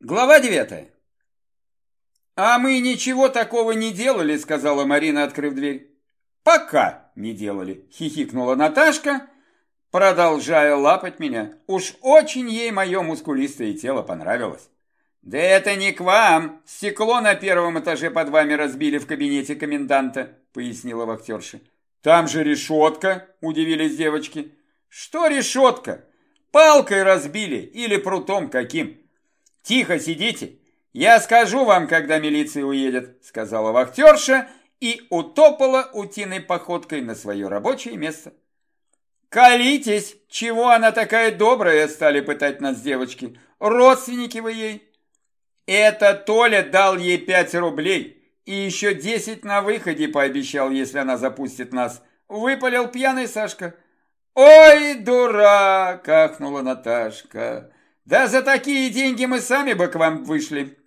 Глава девятая. «А мы ничего такого не делали», — сказала Марина, открыв дверь. «Пока не делали», — хихикнула Наташка, продолжая лапать меня. Уж очень ей мое мускулистое тело понравилось. «Да это не к вам! Стекло на первом этаже под вами разбили в кабинете коменданта», — пояснила вахтерша. «Там же решетка», — удивились девочки. «Что решетка? Палкой разбили или прутом каким?» «Тихо сидите! Я скажу вам, когда милиция уедет», сказала вахтерша и утопала утиной походкой на свое рабочее место. «Колитесь! Чего она такая добрая?» стали пытать нас девочки. «Родственники вы ей!» «Это Толя дал ей пять рублей и еще десять на выходе пообещал, если она запустит нас», выпалил пьяный Сашка. «Ой, дурак!» – ахнула Наташка. Да за такие деньги мы сами бы к вам вышли.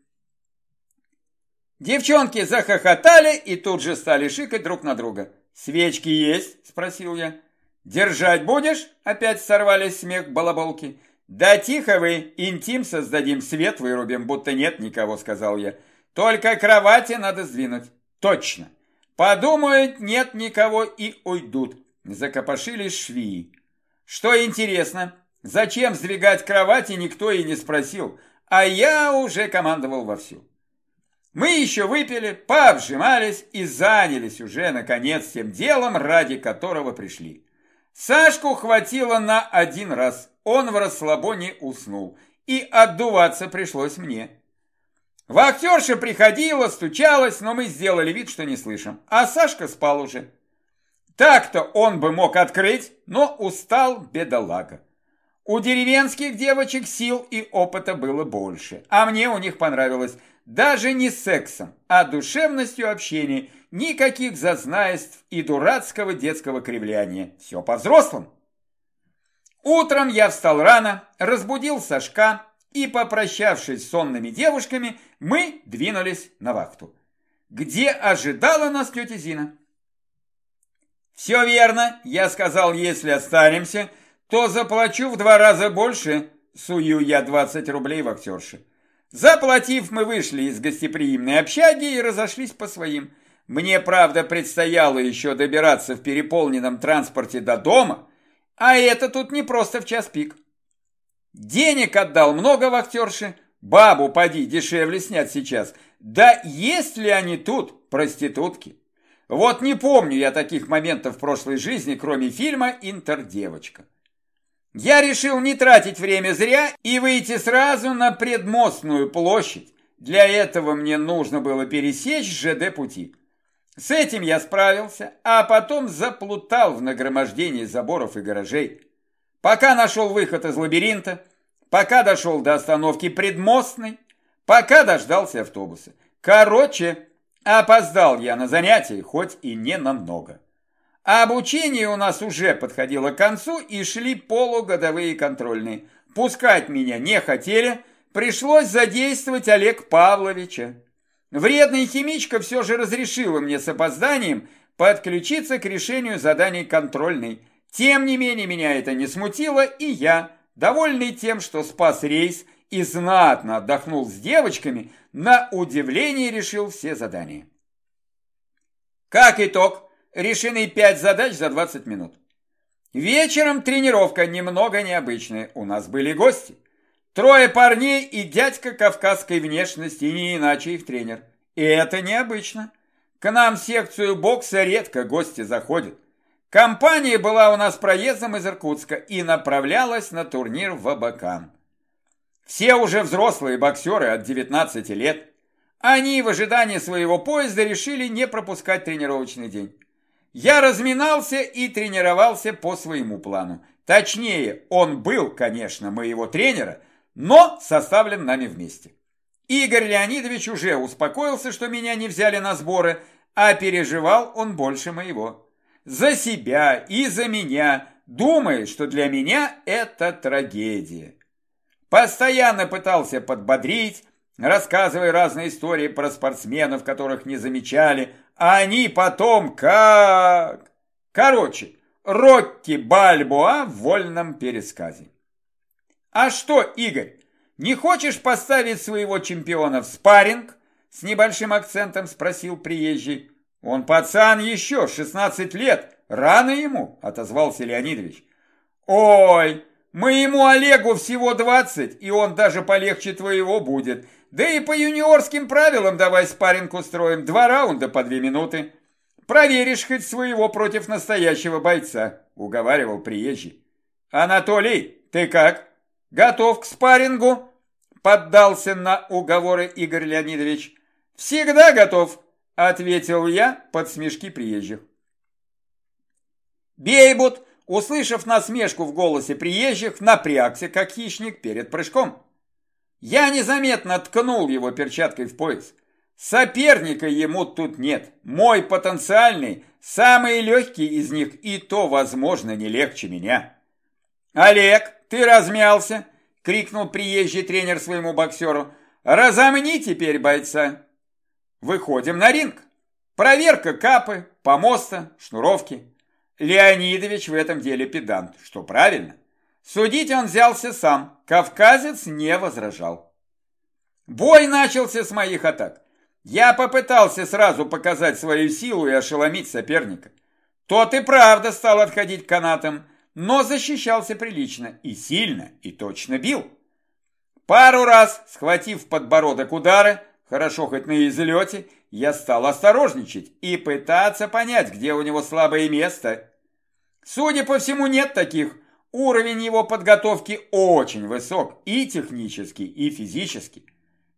Девчонки захохотали и тут же стали шикать друг на друга. «Свечки есть?» – спросил я. «Держать будешь?» – опять сорвались смех балаболки. «Да тихо вы, интим создадим, свет вырубим, будто нет никого», – сказал я. «Только кровати надо сдвинуть». «Точно!» «Подумают, нет никого и уйдут», – закопошились швеи. «Что интересно?» Зачем сдвигать кровати, никто и не спросил, а я уже командовал вовсю. Мы еще выпили, пообжимались и занялись уже, наконец, тем делом, ради которого пришли. Сашку хватило на один раз, он в расслабоне уснул, и отдуваться пришлось мне. Вахтерша приходила, стучалась, но мы сделали вид, что не слышим, а Сашка спал уже. Так-то он бы мог открыть, но устал бедолага. У деревенских девочек сил и опыта было больше, а мне у них понравилось даже не сексом, а душевностью общения, никаких зазнайств и дурацкого детского кривляния. Все по-взрослому. Утром я встал рано, разбудил Сашка и, попрощавшись с сонными девушками, мы двинулись на вахту, где ожидала нас тетя Зина. «Все верно, я сказал, если останемся, то заплачу в два раза больше, сую я 20 рублей в актерше. Заплатив, мы вышли из гостеприимной общаги и разошлись по своим. Мне, правда, предстояло еще добираться в переполненном транспорте до дома, а это тут не просто в час пик. Денег отдал много в актерше, бабу поди дешевле снять сейчас. Да есть ли они тут, проститутки? Вот не помню я таких моментов в прошлой жизни, кроме фильма «Интердевочка». Я решил не тратить время зря и выйти сразу на предмостную площадь. Для этого мне нужно было пересечь ЖД пути. С этим я справился, а потом заплутал в нагромождении заборов и гаражей. Пока нашел выход из лабиринта, пока дошел до остановки предмостной, пока дождался автобуса. Короче, опоздал я на занятия, хоть и не намного. А обучение у нас уже подходило к концу и шли полугодовые контрольные. Пускать меня не хотели, пришлось задействовать Олег Павловича. Вредная химичка все же разрешила мне с опозданием подключиться к решению заданий контрольной. Тем не менее, меня это не смутило, и я, довольный тем, что спас рейс и знатно отдохнул с девочками, на удивление решил все задания. Как итог, решены пять задач за 20 минут. Вечером тренировка немного необычная. У нас были гости. Трое парней и дядька кавказской внешности, не иначе их тренер. И это необычно. К нам в секцию бокса редко гости заходят. Компания была у нас проездом из Иркутска и направлялась на турнир в Абакан. Все уже взрослые боксеры от 19 лет. Они в ожидании своего поезда решили не пропускать тренировочный день. Я разминался и тренировался по своему плану. Точнее, он был, конечно, моего тренера, но составлен нами вместе. Игорь Леонидович уже успокоился, что меня не взяли на сборы, а переживал он больше моего. За себя и за меня, думает, что для меня это трагедия. Постоянно пытался подбодрить, рассказывая разные истории про спортсменов, которых не замечали, они потом как... Короче, Рокки Бальбоа в вольном пересказе. А что, Игорь, Не хочешь поставить своего чемпиона в спарринг? С небольшим акцентом спросил приезжий. Он пацан еще, 16 лет, рано ему, отозвался Леонидович. Ой, моему Олегу всего 20, и он даже полегче твоего будет. Да и по юниорским правилам давай спарринг устроим, два раунда по две минуты. Проверишь хоть своего против настоящего бойца, уговаривал приезжий. Анатолий, ты как? Готов к спаррингу? Поддался на уговоры Игорь Леонидович. Всегда готов, ответил я под смешки приезжих. Бейбут, услышав насмешку в голосе приезжих, напрягся, как хищник перед прыжком. Я незаметно ткнул его перчаткой в пояс. Соперника ему тут нет. Мой потенциальный, самый легкий из них, и то, возможно, не легче меня. «Олег, ты размялся!» — крикнул приезжий тренер своему боксеру. «Разомни теперь бойца!» Выходим на ринг. Проверка капы, помоста, шнуровки. Леонидович в этом деле педант, что правильно. Судить он взялся сам, кавказец не возражал. Бой начался с моих атак. Я попытался сразу показать свою силу и ошеломить соперника. Тот и правда стал отходить канатом, но защищался прилично и сильно, и точно бил. Пару раз, схватив подбородок удары, хорошо хоть на излете, я стал осторожничать и пытаться понять, где у него слабое место. Судя по всему, нет таких. Уровень его подготовки очень высок и технически, и физически.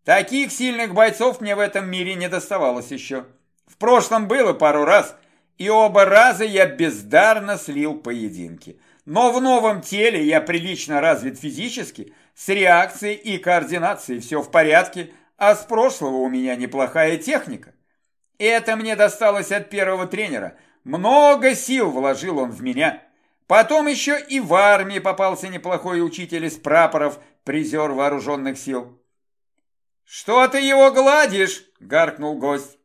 Таких сильных бойцов мне в этом мире не доставалось еще. В прошлом было пару раз, и оба раза я бездарно слил поединки. Но в новом теле я прилично развит физически, с реакцией и координацией все в порядке, а с прошлого у меня неплохая техника. Это мне досталось от первого тренера. Много сил вложил он в меня. Потом еще и в армии попался неплохой учитель из прапоров, призер вооруженных сил. «Что ты его гладишь?» – гаркнул гость.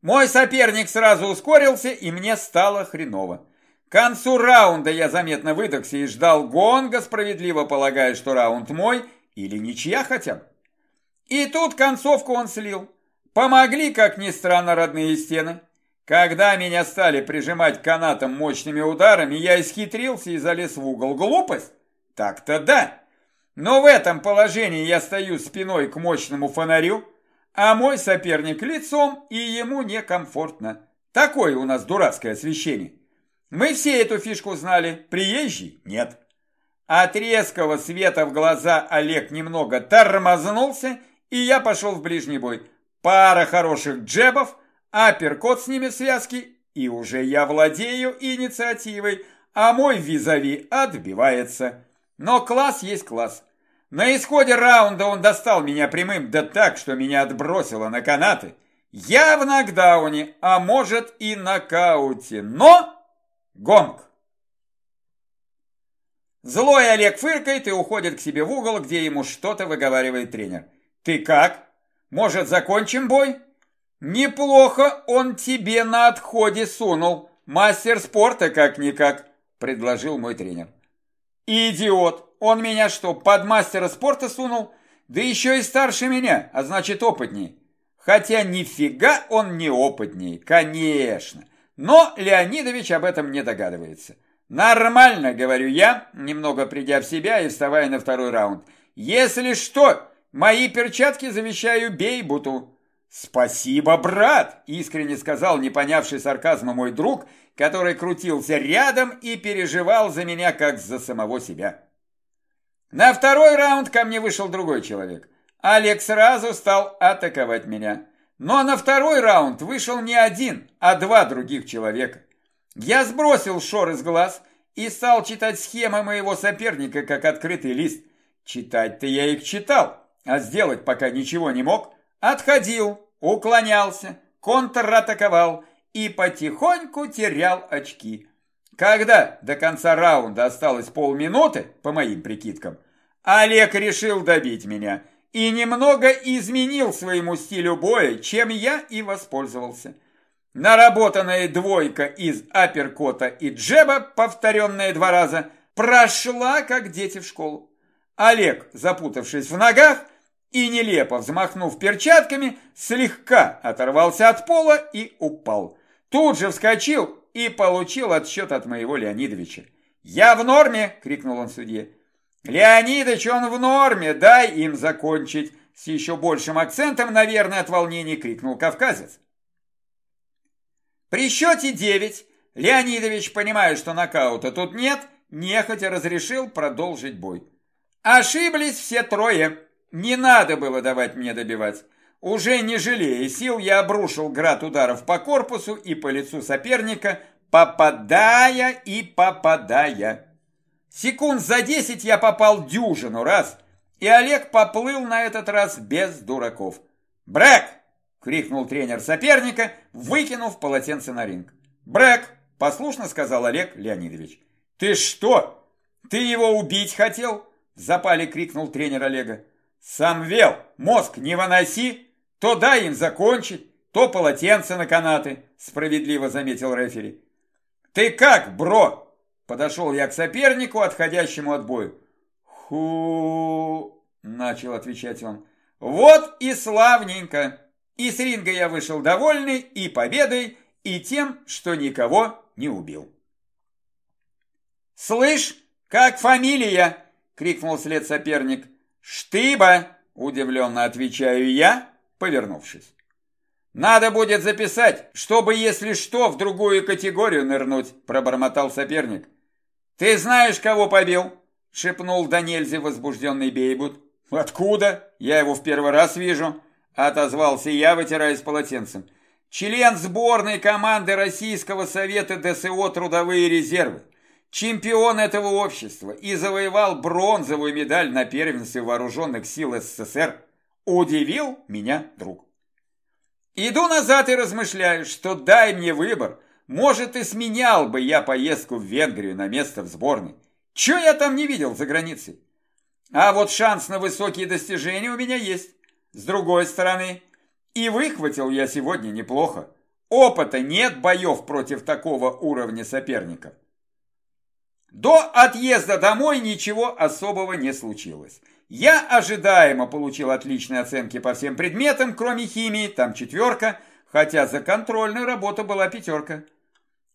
Мой соперник сразу ускорился, и мне стало хреново. К концу раунда я заметно выдохся и ждал гонга, справедливо полагая, что раунд мой или ничья хотя бы. И тут концовку он слил. Помогли, как ни странно, родные стены. Когда меня стали прижимать канатом мощными ударами, я исхитрился и залез в угол. Глупость? Так-то да. Но в этом положении я стою спиной к мощному фонарю, а мой соперник лицом, и ему некомфортно. Такое у нас дурацкое освещение. Мы все эту фишку знали, приезжий – нет. От резкого света в глаза Олег немного тормознулся, и я пошел в ближний бой. Пара хороших джебов, апперкот с ними связки, и уже я владею инициативой, а мой визави отбивается. Но класс есть класс. На исходе раунда он достал меня прямым, да так, что меня отбросило на канаты. Я в нокдауне, а может и нокауте, но... Гонг! Злой Олег фыркает и уходит к себе в угол, где ему что-то выговаривает тренер. «Ты как? Может, закончим бой?» «Неплохо он тебе на отходе сунул. Мастер спорта как-никак», – предложил мой тренер. «Идиот! Он меня что, под мастера спорта сунул? Да еще и старше меня, а значит опытней. Хотя нифига он не опытней, конечно. Но Леонидович об этом не догадывается. Нормально, говорю я, немного придя в себя и вставая на второй раунд. Если что, мои перчатки завещаю Бейбуту. Спасибо, брат, искренне сказал не понявший сарказма мой друг, который крутился рядом и переживал за меня, как за самого себя. На второй раунд ко мне вышел другой человек. Олег сразу стал атаковать меня. Но на второй раунд вышел не один, а два других человека. Я сбросил шор из глаз и стал читать схемы моего соперника, как открытый лист. Читать-то я их читал, а сделать пока ничего не мог. Отходил, уклонялся, контратаковал и потихоньку терял очки. Когда до конца раунда осталось полминуты, по моим прикидкам, Олег решил добить меня и немного изменил своему стилю боя, чем я и воспользовался. Наработанная двойка из апперкота и джеба, повторенная два раза, прошла, как дети в школу. Олег, запутавшись в ногах и нелепо взмахнув перчатками, слегка оторвался от пола и упал. Тут же вскочил и получил отсчет от моего Леонидовича. «Я в норме!» — крикнул он судье. «Леонидович, он в норме! Дай им закончить!» С еще большим акцентом, наверное, от волнения крикнул кавказец. При счете девять Леонидович, понимая, что нокаута тут нет, нехотя разрешил продолжить бой. Ошиблись все трое. Не надо было давать мне добивать. Уже не жалея сил, я обрушил град ударов по корпусу и по лицу соперника, попадая и попадая. Секунд за десять я попал дюжину раз, и Олег поплыл на этот раз без дураков. «Брэк!» — крикнул тренер соперника, выкинув полотенце на ринг. «Брэк!» — послушно сказал Олег Леонидович. «Ты что? Ты его убить хотел?» — в запале крикнул тренер Олега. «Сам вел, мозг не выноси, то дай им закончить, то полотенце на канаты», — справедливо заметил рефери. «Ты как, бро?» — подошел я к сопернику, отходящему от боя. «Ху...» — начал отвечать он. «Вот и славненько!» И с ринга я вышел довольный и победой, и тем, что никого не убил. «Слышь, как фамилия?» — крикнул след соперник. «Штыба!» — удивленно отвечаю я, повернувшись. «Надо будет записать, чтобы, если что, в другую категорию нырнуть», — пробормотал соперник. «Ты знаешь, кого побил?» — шепнул до возбужденный Бейбут. «Откуда? Я его в первый раз вижу», — отозвался я, вытираясь полотенцем. «Член сборной команды Российского совета ДСО «Трудовые резервы» чемпион этого общества и завоевал бронзовую медаль на первенстве вооруженных сил СССР, удивил меня друг. Иду назад и размышляю, что дай мне выбор, может и сменял бы я поездку в Венгрию на место в сборной. Че я там не видел за границей? А вот шанс на высокие достижения у меня есть. С другой стороны, и выхватил я сегодня неплохо. Опыта нет боев против такого уровня соперников. До отъезда домой ничего особого не случилось. Я ожидаемо получил отличные оценки по всем предметам, кроме химии, там четверка, хотя за контрольную работу была пятерка.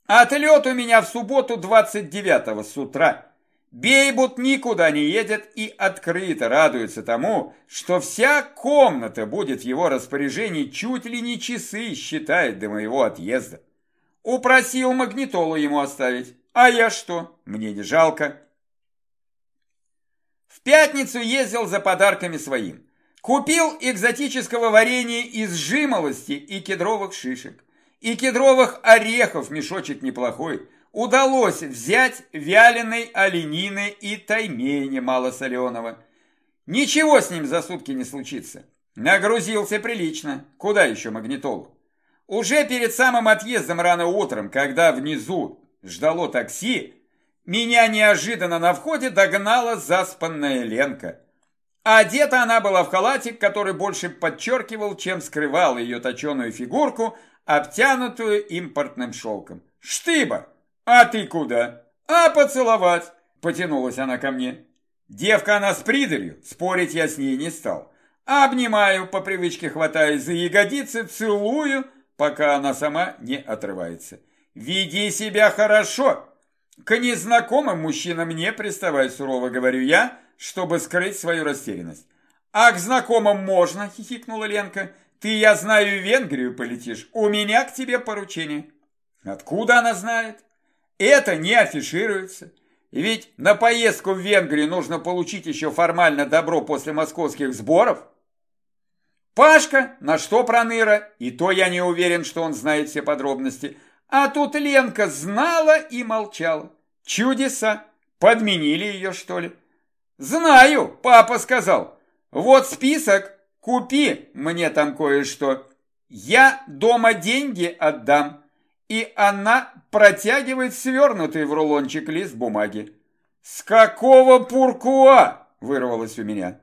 Отлет у меня в субботу 29 с утра. Бейбут никуда не едет и открыто радуется тому, что вся комната будет в его распоряжении чуть ли не часы считает до моего отъезда. Упросил магнитолу ему оставить. А я что? Мне не жалко. В пятницу ездил за подарками своим. Купил экзотического варенья из жимолости и кедровых шишек. И кедровых орехов мешочек неплохой. Удалось взять вяленой оленины и таймени малосоленого. Ничего с ним за сутки не случится. Нагрузился прилично. Куда еще магнитолу? Уже перед самым отъездом рано утром, когда внизу ждало такси, меня неожиданно на входе догнала заспанная Ленка. Одета она была в халатик, который больше подчеркивал, чем скрывал ее точеную фигурку, обтянутую импортным шелком. «Штыба! А ты куда?» «А поцеловать!» – потянулась она ко мне. Девка она с придурью, спорить я с ней не стал. Обнимаю, по привычке хватаясь за ягодицы, целую, пока она сама не отрывается. «Веди себя хорошо!» «К незнакомым мужчинам не приставай сурово», — говорю я, чтобы скрыть свою растерянность. «А к знакомым можно», — хихикнула Ленка. «Ты, я знаю, в Венгрию полетишь. У меня к тебе поручение». «Откуда она знает?» «Это не афишируется. Ведь на поездку в Венгрию нужно получить еще формально добро после московских сборов». Пашка, на что проныра, и то я не уверен, что он знает все подробности, а тут Ленка знала и молчала. Чудеса! Подменили ее, что ли? Знаю, папа сказал. Вот список, купи мне там кое-что. Я дома деньги отдам. И она протягивает свернутый в рулончик лист бумаги. «С какого пуркуа?» – вырвалось у меня.